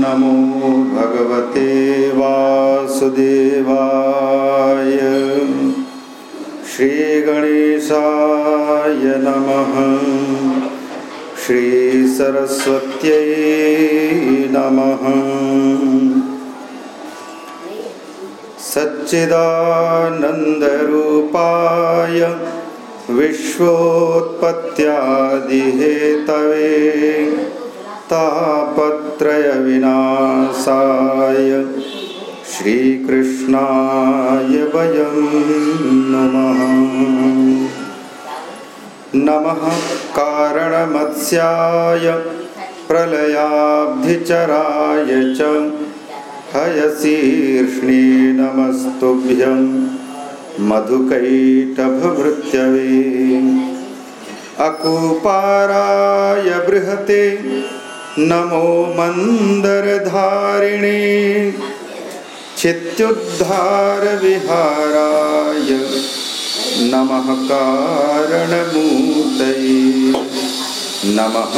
नमो भगवते वासुदेवाय। श्रीगणेशाय नमः। श्रीसरस्वत्यै नमः। सच्चिदानन्दरूपाय विश्वोत्पत्त्यादिहेतवे तापत्रयविनाशाय श्रीकृष्णाय वयं नमः। नमः कारणमत्स्याय प्रलयाब्धिचराय च हयशीर्ष्णे नमस्तुभ्यं मधुकैटभभृत्यवे अकुपाराय बृहते नमो मन्दरधारिणे चित्युद्धारविहाराय नमः कारणमूर्तये नमः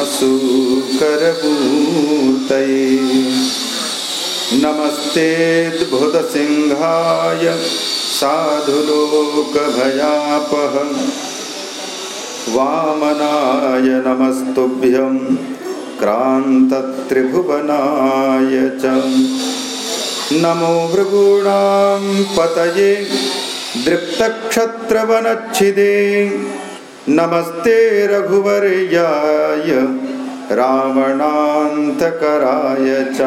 नमस्तेद्भुतसिंहाय साधुलोकभयापः वामनाय नमस्तुभ्यं क्रान्तत्रिभुवनाय च नमो भृगूणां पतये दृप्तक्षत्रवनच्छिदे। नमस्ते रघुवर्याय रावणान्तकराय च।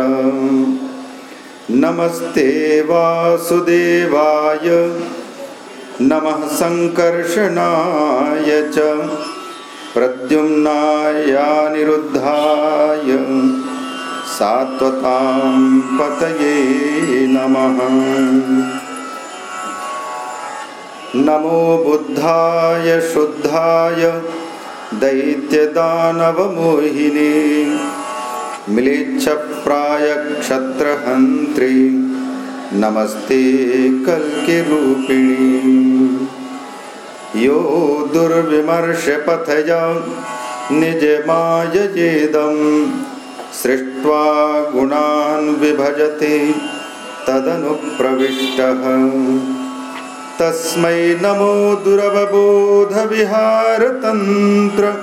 नमस्ते वासुदेवाय नमः सङ्कर्षणाय च। प्रद्युम्नायानिरुद्धाय सात्वतां पतये नमः। नमो बुद्धाय शुद्धाय दैत्यदानवमोहिने म्लेच्छप्रायक्षत्रहन्त्री नमस्ते कल्किरूपिणी। यो दुर्विमर्शपथया निजमायजेदं सृष्ट्वा गुणान् विभजते तदनुप्रविष्टः। तस्मै नमो दुरवबोधविहारतन्त्र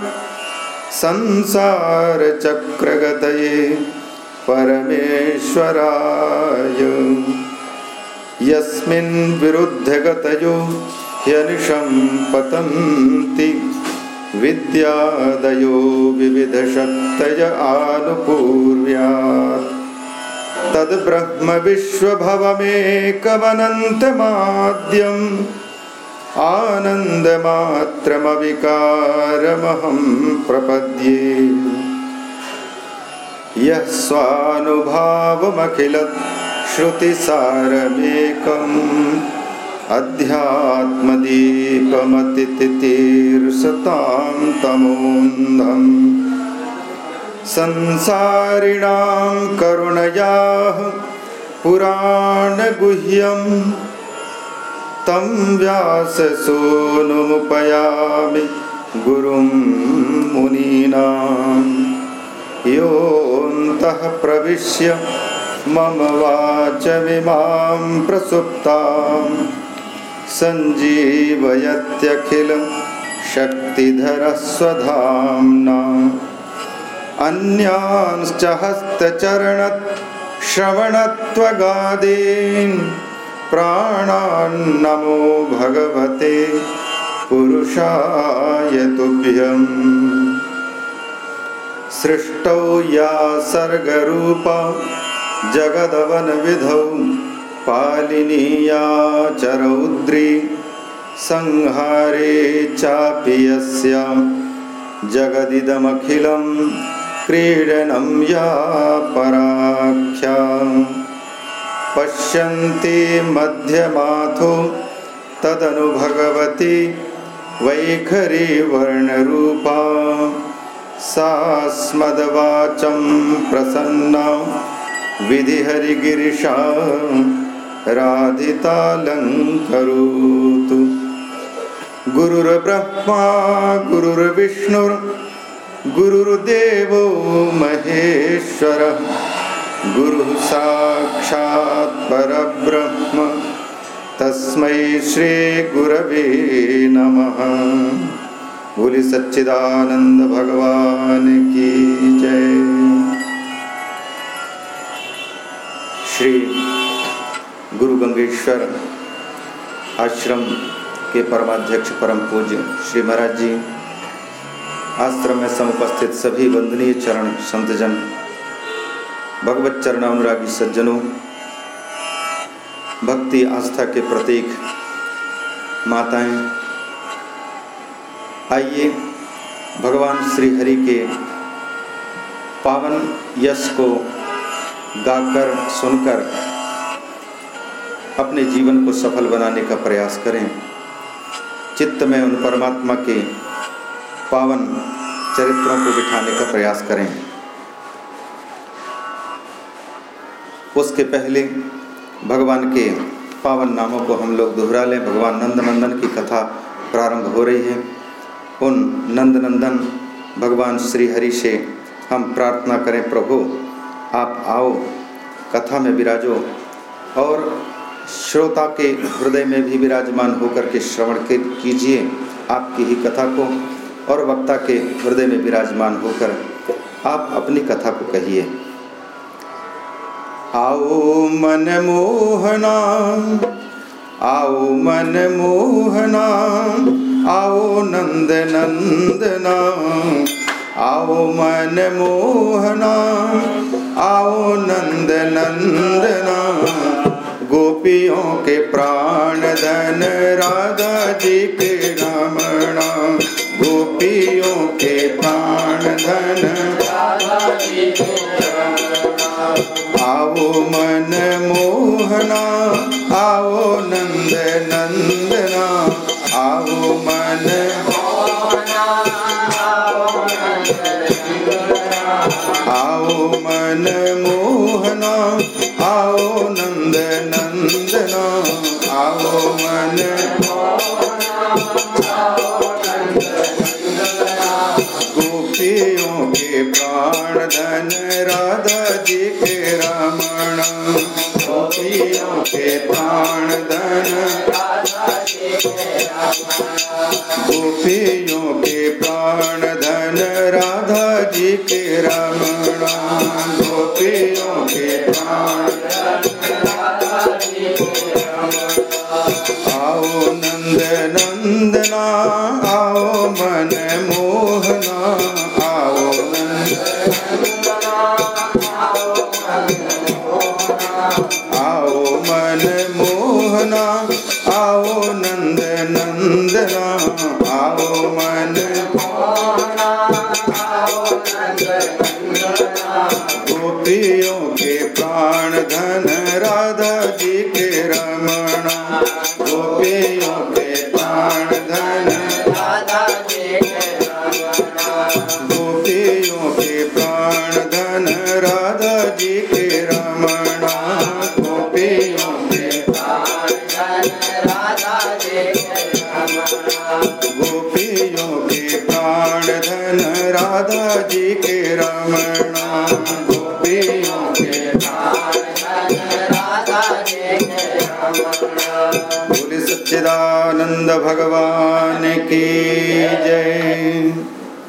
संसारचक्रगतये परमेश्वराय। यस्मिन् विरुद्धगतयो ह्यनिशं पतन्ति विद्यादयो विविधशक्तय आनुपूर्व्यात् तद्ब्रह्मविश्वभवमेकमनन्तमाद्यम्। आनन्दमात्रमविकारमहं प्रपद्ये। यः स्वानुभावमखिलत् श्रुतिसारमेकम् अध्यात्मदीपमतितितीर्षतां तमोन्धम् संसारिणां करुणयाः पुराणगुह्यं तं व्याससूनुमुपयामि गुरुं मुनीनां। योऽन्तः प्रविश्य मम वाचमिमां प्रसुप्तां सञ्जीवयत्यखिलं शक्तिधरस्वधाम्ना। अन्यांश्च हस्तचरणश्रवणत्वगादीन् प्राणान्नमो भगवते पुरुषाय तुभ्यम्। सृष्टौ या सर्गरूपा जगदवनविधौ पालिनीया च रौद्री संहारे चापि यस्या जगदिदमखिलं क्रीडनं या पराख्या। पश्यन्ति मध्यमाथो तदनु भगवती वैखरी वर्णरूपा। सा स्मदवाचं प्रसन्ना। विधिहरिगिरिशा राधितालङ्करोतु। गुरुर्ब्रह्मा गुरुर्विष्णुर्गुरुर्देवो महेश्वरः। गुरुः साक्षात् परब्रह्म। तस्मै श्रीगुरवे नमः। बोली सच्चिदानंद भगवान की जय। श्री गंगेश्वर आश्रम के परमाध्यक्ष, परम पूज्य श्री महाराज जी, आश्रम में समुपस्थित सभी वंदनीय चरण संतजन, भगवत चरण अनुरागी सज्जनों, भक्ति आस्था के प्रतीक माताएँ, आइए भगवान श्री हरि के पावन यश को गाकर सुनकर अपने जीवन को सफल बनाने का प्रयास करें। चित्त में उन परमात्मा के पावन चरित्रों को बिठाने का प्रयास करें। उसके पहले भगवान के पावन नामों को हम लोग दोहरा लें। भगवान नंद नंदन की कथा प्रारंभ हो रही है। उन नंद नंदन भगवान श्री हरि से हम प्रार्थना करें, प्रभु, आप आओ, कथा में विराजो और श्रोता के हृदय में भी विराजमान होकर के श्रवण कीजिए आपकी ही कथा को और वक्ता के हृदय में विराजमान होकर आप अपनी कथा को कहिए। आओ मन मोहना आओ मन मोहना आओ नंद नंदना आओ मन मोहना आओ नंद नंदना गोपियों के प्राण धन, राधा जी के रमणा गोपियों के प्राण धन आओ मन मोहना, आओ नंद नंदना। आओ मन आओ मन मोहना, आओ नंद नंदना आओ मन। गोपियों के प्राण धन राधा जी के रमण गोपियों के प्राण धन, गोपियों के प्राण धन राधा जी के रमण गोपियों के प्राण आओ नंद नंदना आओ मन मोहना आओ नंद आओ मन मोहना आओ नंद नंदना आओ मन गोपियों जी के रमणा गोपियों के बोले सच्चिदानंद भगवान की जय।